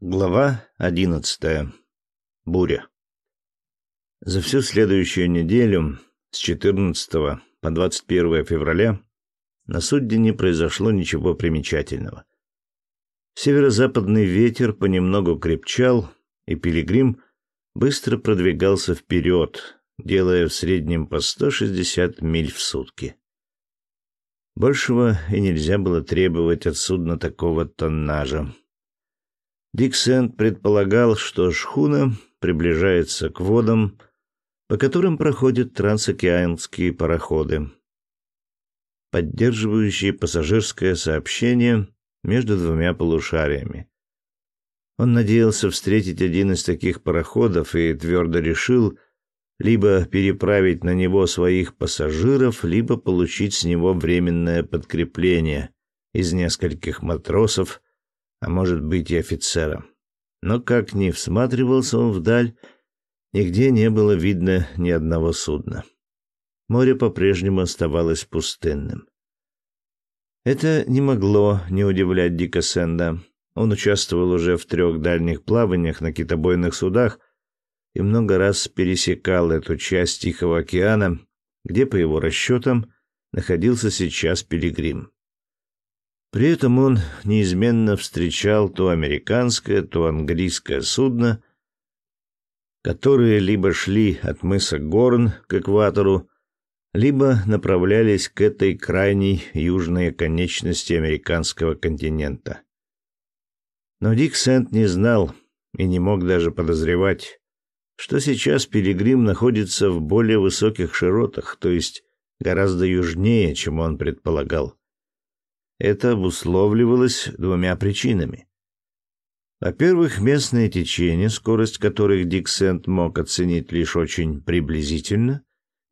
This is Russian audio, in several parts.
Глава одиннадцатая. Буря. За всю следующую неделю, с 14 по 21 февраля, на судне не произошло ничего примечательного. Северо-западный ветер понемногу крепчал, и пилигрим быстро продвигался вперед, делая в среднем по 160 миль в сутки. Большего и нельзя было требовать от судна такого тоннажа. Диксент предполагал, что шхуна приближается к водам, по которым проходят трансокеанские пароходы, поддерживающие пассажирское сообщение между двумя полушариями. Он надеялся встретить один из таких пароходов и твердо решил либо переправить на него своих пассажиров, либо получить с него временное подкрепление из нескольких матросов, а может быть и офицера. Но как ни всматривался он вдаль, нигде не было видно ни одного судна. Море по-прежнему оставалось пустынным. Это не могло не удивлять Дика Сенда. Он участвовал уже в трех дальних плаваниях на китобойных судах и много раз пересекал эту часть Тихого океана, где, по его расчетам, находился сейчас Пилигрим. При этом он неизменно встречал то американское, то английское судно, которые либо шли от мыса Горн к экватору, либо направлялись к этой крайней южной конечности американского континента. Но Дик Сент не знал и не мог даже подозревать, что сейчас Пилигрим находится в более высоких широтах, то есть гораздо южнее, чем он предполагал. Это обусловливалось двумя причинами. Во-первых, местные течения, скорость которых Диксент мог оценить лишь очень приблизительно,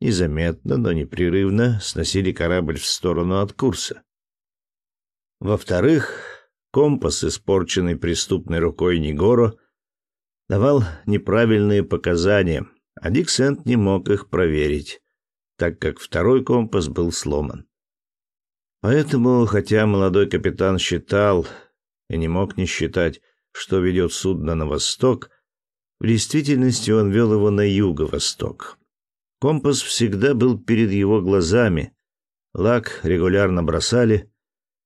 незаметно, но непрерывно сносили корабль в сторону от курса. Во-вторых, компас, испорченный преступной рукой Нигоро, давал неправильные показания, а Диксент не мог их проверить, так как второй компас был сломан. Поэтому, хотя молодой капитан считал и не мог не считать, что ведет судно на восток, в действительности он вел его на юго-восток. Компас всегда был перед его глазами, лак регулярно бросали.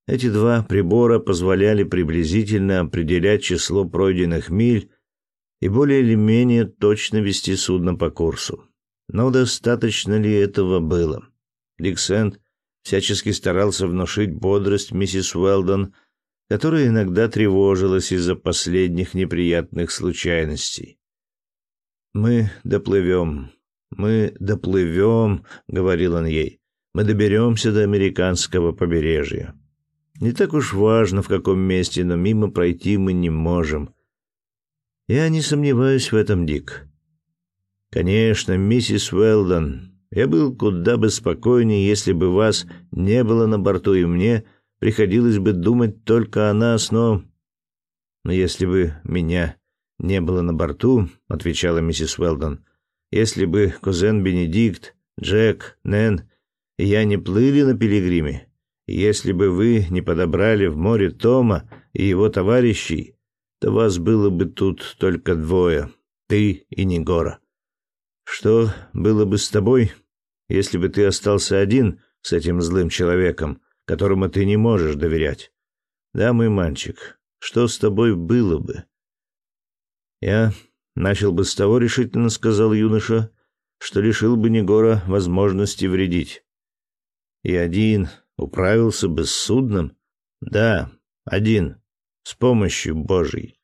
Эти два прибора позволяли приблизительно определять число пройденных миль и более или менее точно вести судно по курсу. Но достаточно ли этого было? Диксент всячески старался внушить бодрость миссис Уэлдон, которая иногда тревожилась из-за последних неприятных случайностей. «Мы доплывем, мы доплывем», — говорил он ей, — «мы доберемся до американского побережья. Не так уж важно, в каком месте, но мимо пройти мы не можем». «Я не сомневаюсь в этом, Дик». «Конечно, миссис Уэлдон, я был куда бы спокойнее, если бы вас не было на борту, и мне приходилось бы думать только о нас, но... Но если бы меня не было на борту, — отвечала миссис Уэлдон, — если бы кузен Бенедикт, Джек, Нэн и я не плыли на пилигриме, если бы вы не подобрали в море Тома и его товарищей, то вас было бы тут только двое, ты и Негора. Что было бы с тобой, если бы ты остался один с этим злым человеком, которому ты не можешь доверять? Да, мой мальчик, что с тобой было бы? Я начал бы с того, решительно сказал юноша, что лишил бы Негора возможности вредить. И один управился бы с судном? Да, один, с помощью Божьей.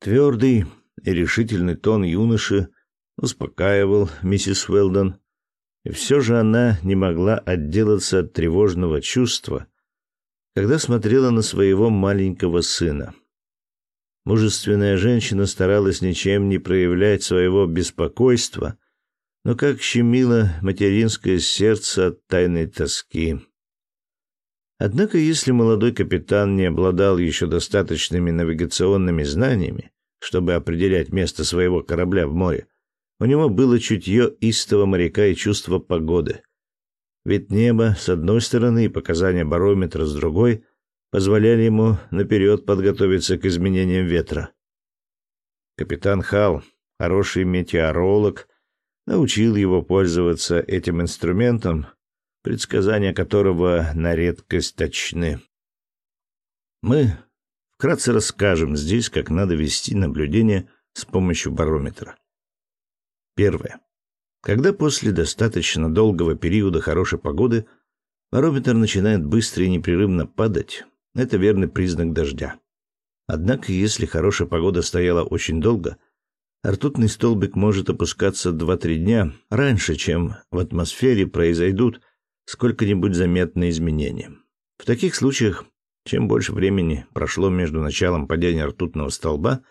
Твердый и решительный тон юноши успокаивал миссис Уэлдон, все же она не могла отделаться от тревожного чувства, когда смотрела на своего маленького сына. Мужественная женщина старалась ничем не проявлять своего беспокойства, но как щемило материнское сердце от тайной тоски. Однако, если молодой капитан не обладал еще достаточными навигационными знаниями, чтобы определять место своего корабля в море, у него было чутье истого моряка и чувство погоды. Ведь небо с одной стороны и показания барометра с другой позволяли ему наперед подготовиться к изменениям ветра. Капитан Хал, хороший метеоролог, научил его пользоваться этим инструментом, предсказания которого на редкость точны. Мы вкратце расскажем здесь, как надо вести наблюдение с помощью барометра. Первое. Когда после достаточно долгого периода хорошей погоды барометр начинает быстро и непрерывно падать, это верный признак дождя. Однако, если хорошая погода стояла очень долго, ртутный столбик может опускаться 2-3 дня раньше, чем в атмосфере произойдут сколько-нибудь заметные изменения. В таких случаях, чем больше времени прошло между началом падения ртутного столба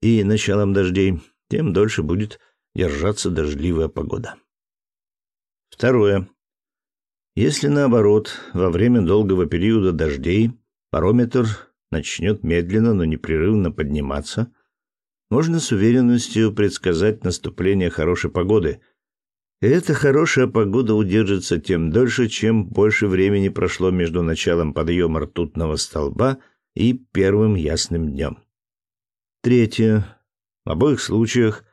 и началом дождей, тем дольше будет держаться дождливая погода. Второе. Если наоборот, во время долгого периода дождей барометр начнет медленно, но непрерывно подниматься, можно с уверенностью предсказать наступление хорошей погоды. И эта хорошая погода удержится тем дольше, чем больше времени прошло между началом подъема ртутного столба и первым ясным днем. Третье. В обоих случаях,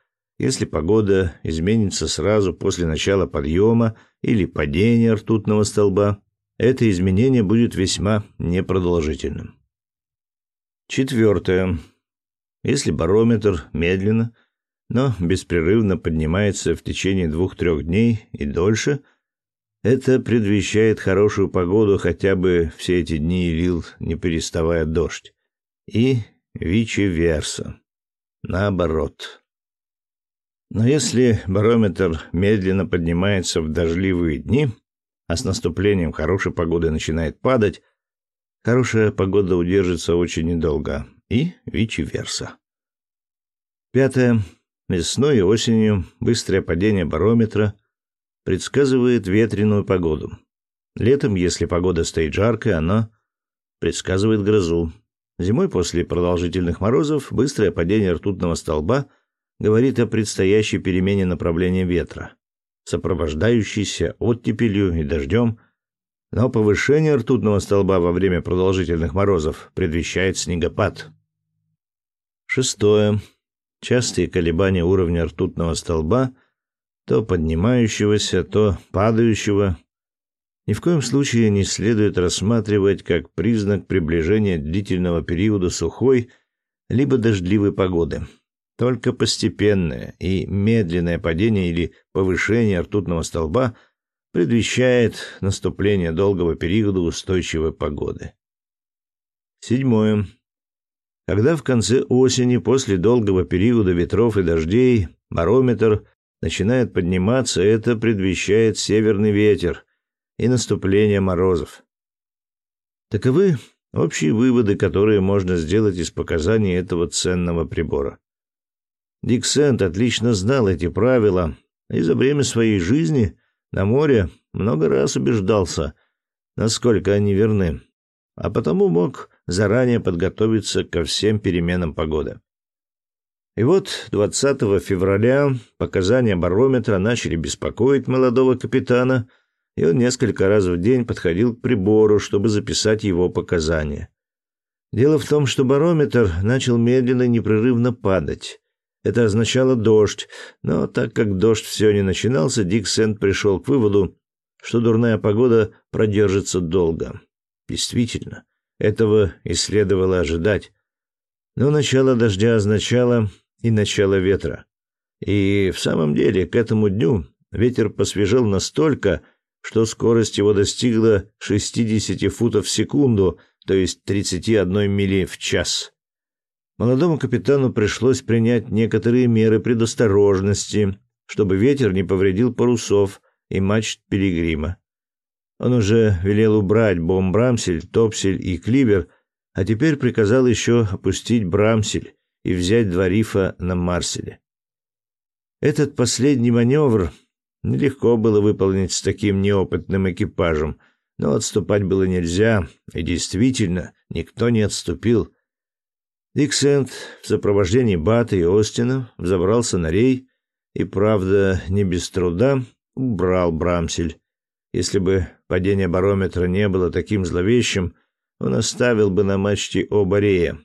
если погода изменится сразу после начала подъема или падения ртутного столба, это изменение будет весьма непродолжительным. Четвертое. Если барометр медленно, но беспрерывно поднимается в течение двух-трех дней и дольше, это предвещает хорошую погоду, хотя бы все эти дни лил, не переставая дождь. И вичи-верса. Наоборот. Но если барометр медленно поднимается в дождливые дни, а с наступлением хорошей погоды начинает падать, Хорошая погода удержится очень недолго. И вичи-верса. Пятое. Весной и осенью быстрое падение барометра предсказывает ветреную погоду. Летом, если погода стоит жаркая, она предсказывает грозу. Зимой после продолжительных морозов быстрое падение ртутного столба говорит о предстоящей перемене направления ветра, сопровождающейся оттепелью и дождем – но повышение ртутного столба во время продолжительных морозов предвещает снегопад. Шестое. Частые колебания уровня ртутного столба, то поднимающегося, то падающего, ни в коем случае не следует рассматривать как признак приближения длительного периода сухой либо дождливой погоды. Только постепенное и медленное падение или повышение ртутного столба – предвещает наступление долгого периода устойчивой погоды. Седьмое. Когда в конце осени, после долгого периода ветров и дождей, барометр начинает подниматься, это предвещает северный ветер и наступление морозов. Таковы общие выводы, которые можно сделать из показаний этого ценного прибора. Дик Сент отлично знал эти правила и за время своей жизни на море много раз убеждался, насколько они верны, а потому мог заранее подготовиться ко всем переменам погоды. И вот 20 февраля показания барометра начали беспокоить молодого капитана, и он несколько раз в день подходил к прибору, чтобы записать его показания. Дело в том, что барометр начал медленно и непрерывно падать, это означало дождь, но так как дождь все не начинался, Дик Сент пришел к выводу, что дурная погода продержится долго. Действительно, этого и следовало ожидать. Но начало дождя означало и начало ветра. И в самом деле к этому дню ветер посвежел настолько, что скорость его достигла 60 футов в секунду, то есть 31 мили в час. Молодому капитану пришлось принять некоторые меры предосторожности, чтобы ветер не повредил парусов и мачт пилигрима. Он уже велел убрать бомбрамсель, топсель и кливер, а теперь приказал еще опустить брамсель и взять два рифа на марселе. Этот последний маневр нелегко было выполнить с таким неопытным экипажем, но отступать было нельзя, и действительно никто не отступил. Диксент в сопровождении Бата и Остина взобрался на рей и, правда, не без труда, убрал Брамсель. Если бы падение барометра не было таким зловещим, он оставил бы на мачте оба рея.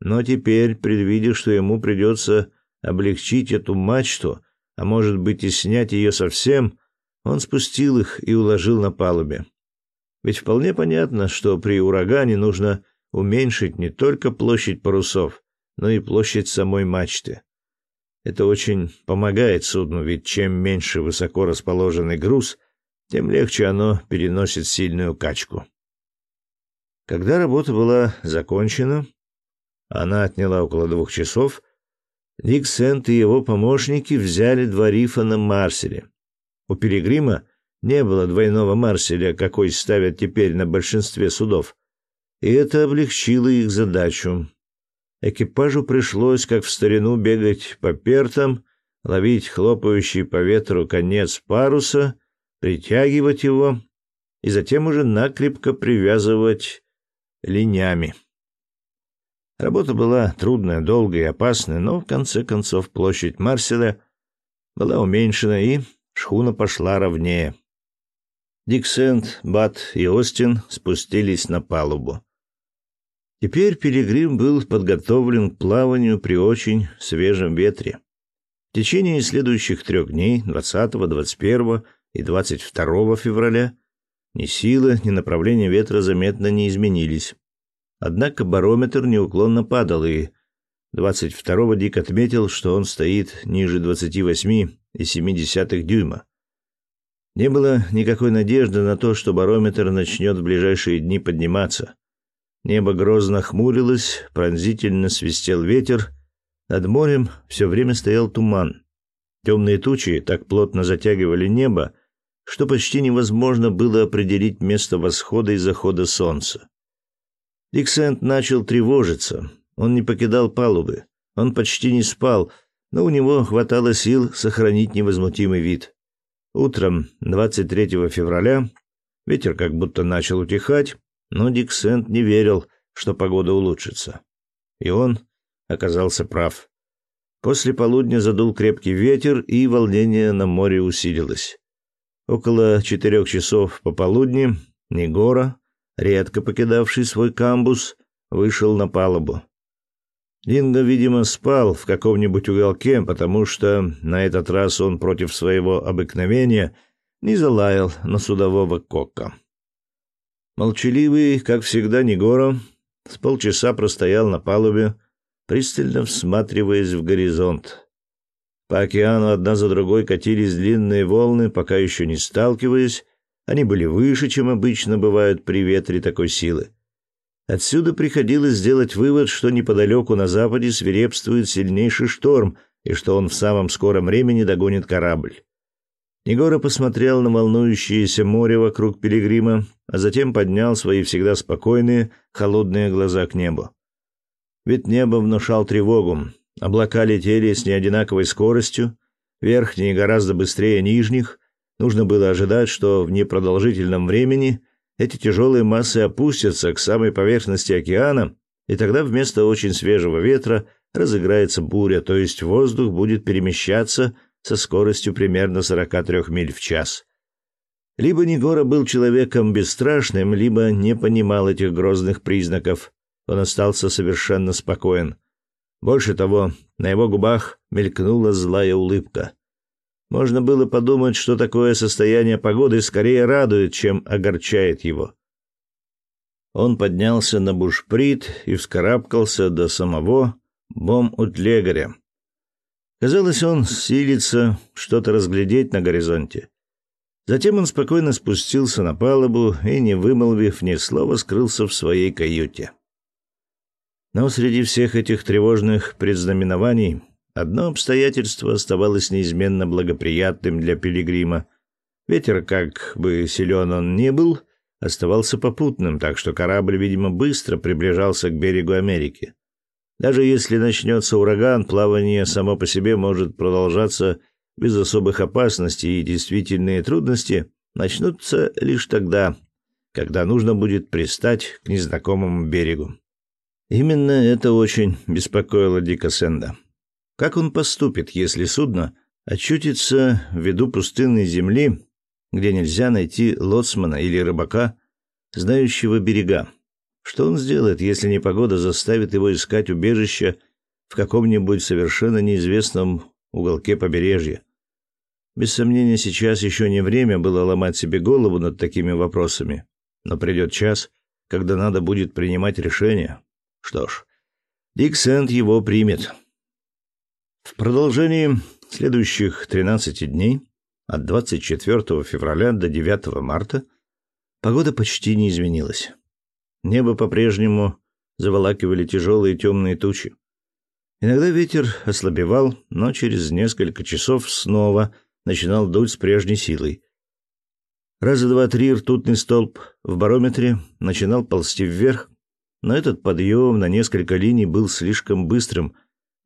Но теперь, предвидя, что ему придется облегчить эту мачту, а может быть и снять ее совсем, он спустил их и уложил на палубе. Ведь вполне понятно, что при урагане нужно уменьшить не только площадь парусов, но и площадь самой мачты. Это очень помогает судну, ведь чем меньше высоко расположенный груз, тем легче оно переносит сильную качку. Когда работа была закончена, она отняла около двух часов, Ник Сент и его помощники взяли два рифа на Марселе. У Пилигрима не было двойного Марселя, какой ставят теперь на большинстве судов, и это облегчило их задачу. Экипажу пришлось, как в старину, бегать по пертам, ловить хлопающий по ветру конец паруса, притягивать его и затем уже накрепко привязывать линями. Работа была трудная, долгая и опасная, но в конце концов площадь Марселя была уменьшена, и шхуна пошла ровнее. Диксент, Бат и Остин спустились на палубу. Теперь Пилигрим был подготовлен к плаванию при очень свежем ветре. В течение следующих трех дней, 20, 21 и 22 февраля, ни сила, ни направление ветра заметно не изменились. Однако барометр неуклонно падал, и 22-го Дик отметил, что он стоит ниже 28,7 дюйма. Не было никакой надежды на то, что барометр начнет в ближайшие дни подниматься. Небо грозно хмурилось, пронзительно свистел ветер. Над морем все время стоял туман. Темные тучи так плотно затягивали небо, что почти невозможно было определить место восхода и захода солнца. Диксент начал тревожиться. Он не покидал палубы. Он почти не спал, но у него хватало сил сохранить невозмутимый вид. Утром 23 февраля ветер как будто начал утихать, но Дик Сент не верил, что погода улучшится. И он оказался прав. После полудня задул крепкий ветер, и волнение на море усилилось. Около четырех часов пополудни Негора, редко покидавший свой камбус, вышел на палубу. Динго, видимо, спал в каком-нибудь уголке, потому что на этот раз он против своего обыкновения не залаял на судового кока. Молчаливый, как всегда, Негоро с полчаса простоял на палубе, пристально всматриваясь в горизонт. По океану одна за другой катились длинные волны, пока еще не сталкиваясь, они были выше, чем обычно бывают при ветре такой силы. Отсюда приходилось сделать вывод, что неподалеку на западе свирепствует сильнейший шторм и что он в самом скором времени догонит корабль. Егора посмотрел на волнующееся море вокруг пилигрима, а затем поднял свои всегда спокойные, холодные глаза к небу. Ведь небо внушал тревогу. Облака летели с неодинаковой скоростью, верхние гораздо быстрее нижних. Нужно было ожидать, что в непродолжительном времени эти тяжелые массы опустятся к самой поверхности океана, и тогда вместо очень свежего ветра разыграется буря, то есть воздух будет перемещаться со скоростью примерно 43 миль в час. Либо Негора был человеком бесстрашным, либо не понимал этих грозных признаков. Он остался совершенно спокоен. Больше того, на его губах мелькнула злая улыбка. Можно было подумать, что такое состояние погоды скорее радует, чем огорчает его. Он поднялся на бушприт и вскарабкался до самого Бом-Утлегаря, Казалось, он силится что-то разглядеть на горизонте. Затем он спокойно спустился на палубу и, не вымолвив ни слова, скрылся в своей каюте. Но среди всех этих тревожных предзнаменований одно обстоятельство оставалось неизменно благоприятным для пилигрима. Ветер, как бы силен он ни был, оставался попутным, так что корабль, видимо, быстро приближался к берегу Америки. Даже если начнется ураган, плавание само по себе может продолжаться без особых опасностей, и действительные трудности начнутся лишь тогда, когда нужно будет пристать к незнакомому берегу. Именно это очень беспокоило Дика Сенда. Как он поступит, если судно очутится в виду пустынной земли, где нельзя найти лоцмана или рыбака, знающего берега? Что он сделает, если непогода заставит его искать убежище в каком-нибудь совершенно неизвестном уголке побережья? Без сомнения, сейчас еще не время было ломать себе голову над такими вопросами, но придет час, когда надо будет принимать решение. Что ж, Дик Сент его примет. В продолжении следующих 13 дней, от 24 февраля до 9 марта, погода почти не изменилась. Небо по-прежнему заволакивали тяжелые темные тучи. Иногда ветер ослабевал, но через несколько часов снова – начинал дуть с прежней силой. Раза два-три ртутный столб в барометре начинал ползти вверх, но этот подъем на несколько линий был слишком быстрым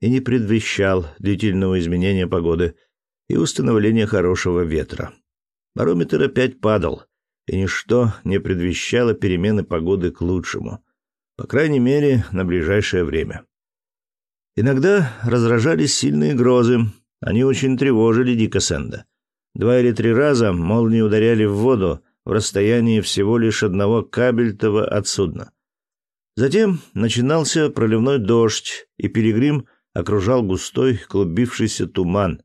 и не предвещал длительного изменения погоды и установления хорошего ветра. Барометр опять падал, и ничто не предвещало перемены погоды к лучшему, по крайней мере, на ближайшее время. Иногда разражались сильные грозы, они очень тревожили Дика Сэнда. Два или три раза молнии ударяли в воду в расстоянии всего лишь одного кабельтова от судна. Затем начинался проливной дождь, и пилигрим окружал густой клубившийся туман.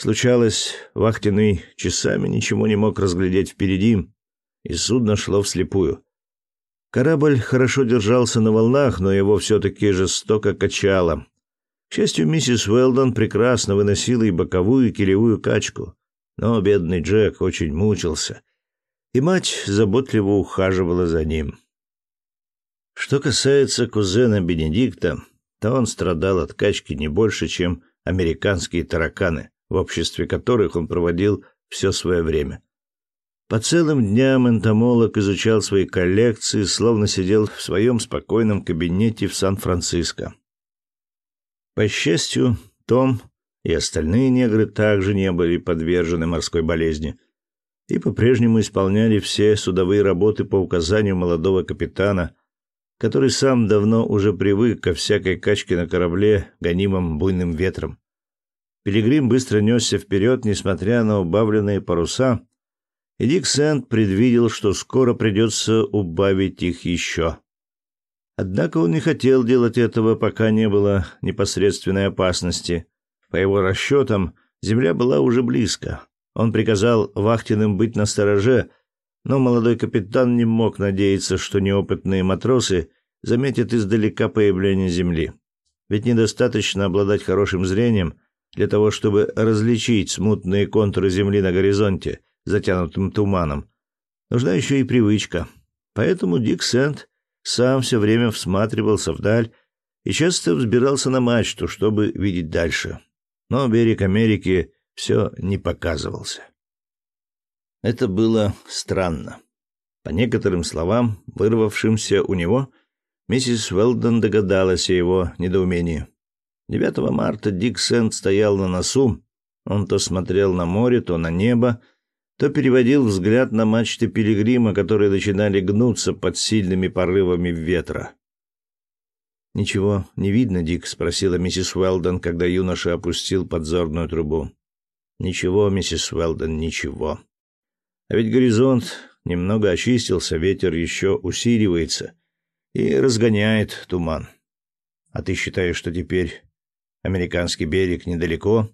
Случалось, вахтенный часами ничего не мог разглядеть впереди, и судно шло вслепую. Корабль хорошо держался на волнах, но его все-таки жестоко качало, к счастью, миссис Уэлдон прекрасно выносила и боковую, и килевую качку, но бедный Джек очень мучился, и мать заботливо ухаживала за ним. Что касается кузена Бенедикта, то он страдал от качки не больше, чем американские тараканы, в обществе которых он проводил все свое время. По целым дням энтомолог изучал свои коллекции, словно сидел в своем спокойном кабинете в Сан-Франциско. По счастью, Том и остальные негры также не были подвержены морской болезни и по-прежнему исполняли все судовые работы по указанию молодого капитана, который сам давно уже привык ко всякой качке на корабле, гонимом буйным ветром. Пилигрим быстро несся вперед, несмотря на убавленные паруса, и Дик Сент предвидел, что скоро придется убавить их еще. Однако он не хотел делать этого, пока не было непосредственной опасности. По его расчетам, земля была уже близко. Он приказал вахтенным быть настороже, но молодой капитан не мог надеяться, что неопытные матросы заметят издалека появление земли. Ведь недостаточно обладать хорошим зрением для того, чтобы различить смутные контуры земли на горизонте, затянутым туманом. Нужна еще и привычка. Поэтому Дик Сент сам все время всматривался вдаль и часто взбирался на мачту, чтобы видеть дальше. Но берег Америки все не показывался. Это было странно. По некоторым словам, вырвавшимся у него, миссис Уэлдон догадалась о его недоумении. 9 марта Дик Сент стоял на носу, он то смотрел на море, то на небо, то переводил взгляд на мачты пилигрима, которые начинали гнуться под сильными порывами ветра. «Ничего не видно, Дик?» — спросила миссис Уэлдон, когда юноша опустил подзорную трубу. «Ничего, миссис Уэлдон, ничего. А ведь горизонт немного очистился, ветер еще усиливается и разгоняет туман. А ты считаешь, что теперь американский берег недалеко?»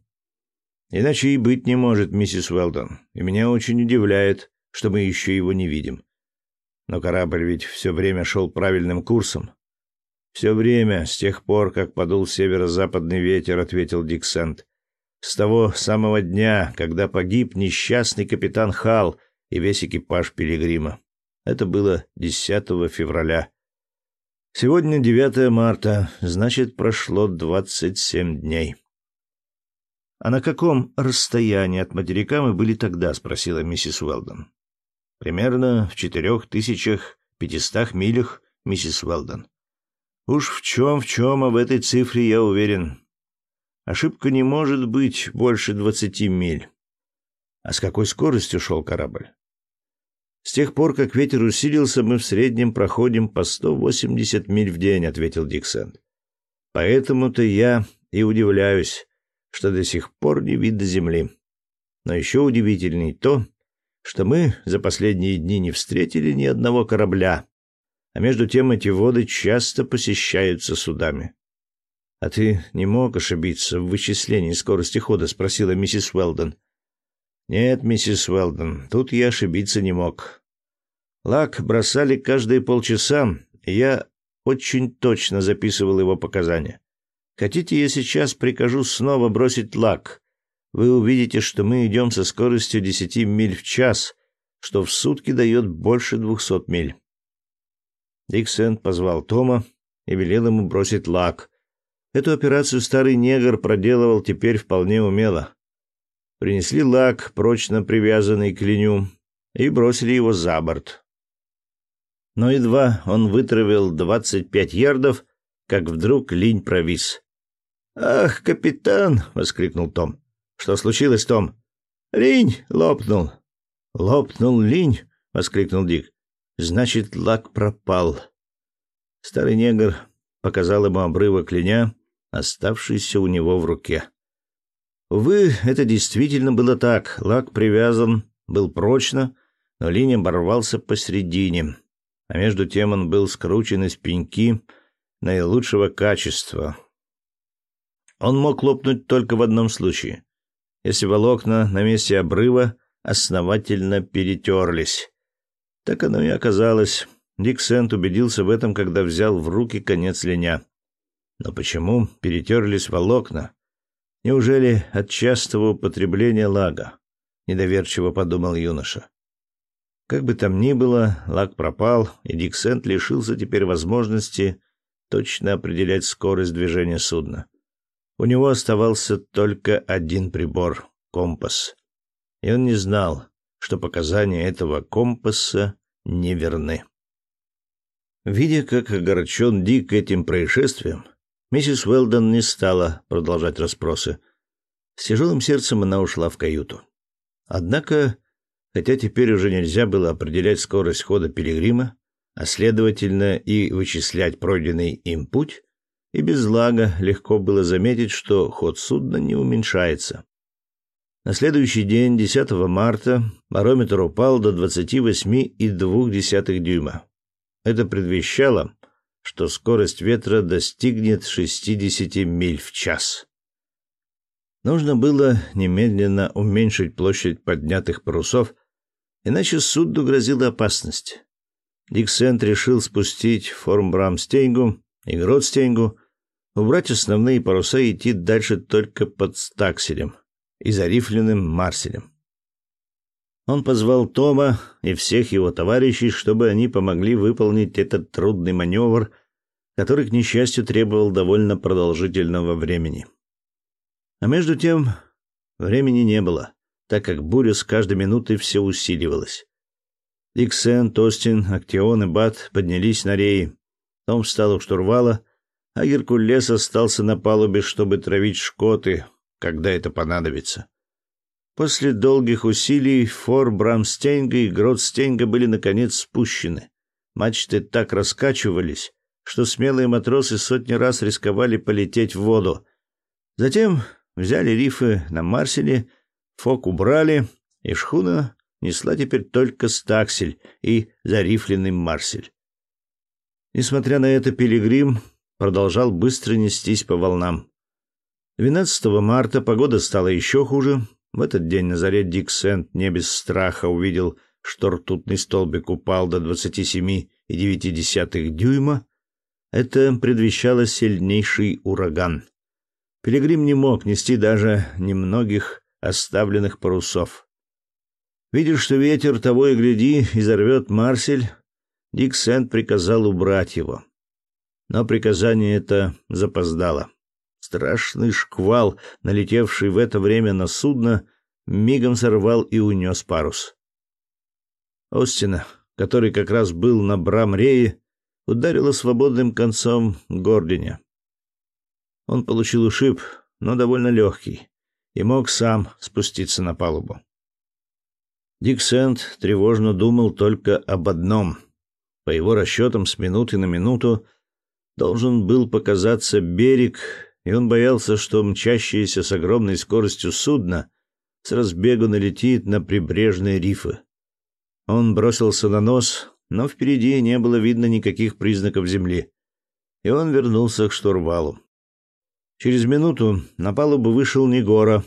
Иначе и быть не может, миссис Уэлдон. И меня очень удивляет, что мы еще его не видим. Но корабль ведь все время шел правильным курсом. Все время, с тех пор, как подул северо-западный ветер, ответил Дик Сент. С того самого дня, когда погиб несчастный капитан Хал и весь экипаж Пилигрима. Это было 10 февраля. Сегодня 9 марта, значит, прошло 27 дней. «А на каком расстоянии от материка мы были тогда?» — спросила миссис Уэлдон. «Примерно в четырех тысячах пятистах милях, миссис Уэлдон. Уж в чем, в чем, а в этой цифре я уверен. Ошибка не может быть больше двадцати миль. А с какой скоростью шел корабль? С тех пор, как ветер усилился, мы в среднем проходим по сто восемьдесят миль в день, ответил Диксон. Поэтому-то я и удивляюсь, что до сих пор не видно земли. Но еще удивительней то, что мы за последние дни не встретили ни одного корабля, а между тем эти воды часто посещаются судами. «А ты не мог ошибиться в вычислении скорости хода?» — спросила миссис Уэлдон. «Нет, миссис Уэлдон, тут я ошибиться не мог. Лак бросали каждые полчаса, и я очень точно записывал его показания. Хотите, я сейчас прикажу снова бросить лак? Вы увидите, что мы идем со скоростью 10 миль в час, что в сутки дает больше 200 миль». Диксент позвал Тома и велел ему бросить лак — Эту операцию старый негр проделывал теперь вполне умело. Принесли лак, прочно привязанный к линю, и бросили его за борт. Но едва он вытравил двадцать пять ярдов, как вдруг линь провис. «Ах, капитан!» — воскликнул Том. «Что случилось, Том?» «Линь лопнул». «Лопнул линь?» — воскликнул Дик. «Значит, лак пропал». Старый негр показал ему обрывок линя, оставшийся у него в руке. Увы, это действительно было так. Лак привязан, был прочно, но линия оборвался посередине, а между тем он был скручен из пеньки наилучшего качества. Он мог лопнуть только в одном случае, если волокна на месте обрыва основательно перетерлись. Так оно и оказалось. Дик Сент убедился в этом, когда взял в руки конец линя. Но почему перетерлись волокна? Неужели от частого употребления лага? Недоверчиво подумал юноша. Как бы там ни было, лаг пропал, и Диксент лишился теперь возможности точно определять скорость движения судна. У него оставался только один прибор — компас. И он не знал, что показания этого компаса неверны. Видя, как огорчен Дик этим происшествием, Миссис Уэлдон не стала продолжать расспросы. С тяжелым сердцем она ушла в каюту. Однако, хотя теперь уже нельзя было определять скорость хода пилигрима, а следовательно и вычислять пройденный им путь, и без лага легко было заметить, что ход судна не уменьшается. На следующий день, 10 марта, барометр упал до 28,2 дюйма. Это предвещало, что скорость ветра достигнет 60 миль в час. Нужно было немедленно уменьшить площадь поднятых парусов, иначе судну грозила опасность. Диксент решил спустить Формбрамстейнгу и Гротстейнгу, убрать основные паруса и идти дальше только под стакселем и зарифленным марселем. Он позвал Тома и всех его товарищей, чтобы они помогли выполнить этот трудный маневр, который, к несчастью, требовал довольно продолжительного времени. А между тем времени не было, так как буря с каждой минутой все усиливалась. Иксен, Тостин, Актион и Бат поднялись на реи. Том встал у штурвала, а Геркулес остался на палубе, чтобы травить шкоты, когда это понадобится. После долгих усилий фор Брамстенга и Гротстенга были наконец спущены. Мачты так раскачивались, что смелые матросы сотни раз рисковали полететь в воду. Затем взяли рифы на Марселе, фок убрали, и шхуна несла теперь только стаксель и зарифленный Марсель. Несмотря на это, пилигрим продолжал быстро нестись по волнам. 12 марта погода стала еще хуже, в этот день на заре Дик Сент не без страха увидел, что ртутный столбик упал до 27,9 дюйма. Это предвещало сильнейший ураган. Пилигрим не мог нести даже немногих оставленных парусов. Видя, что ветер того и гляди изорвет Марсель, Дик Сент приказал убрать его. Но приказание это запоздало. Страшный шквал, налетевший в это время на судно, мигом сорвал и унес парус. Остина, который как раз был на Брамрее, ударило свободным концом Гординя. Он получил ушиб, но довольно легкий, и мог сам спуститься на палубу. Дик Сент тревожно думал только об одном. По его расчетам, с минуты на минуту должен был показаться берег, и он боялся, что мчащееся с огромной скоростью судно с разбегу налетит на прибрежные рифы. Он бросился на нос но впереди не было видно никаких признаков земли, и он вернулся к штурвалу. Через минуту на палубу вышел Негора.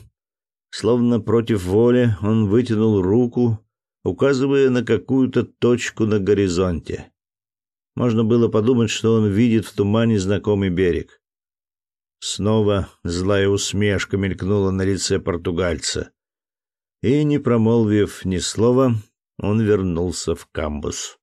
Словно против воли он вытянул руку, указывая на какую-то точку на горизонте. Можно было подумать, что он видит в тумане знакомый берег. Снова злая усмешка мелькнула на лице португальца. И, не промолвив ни слова, он вернулся в камбус.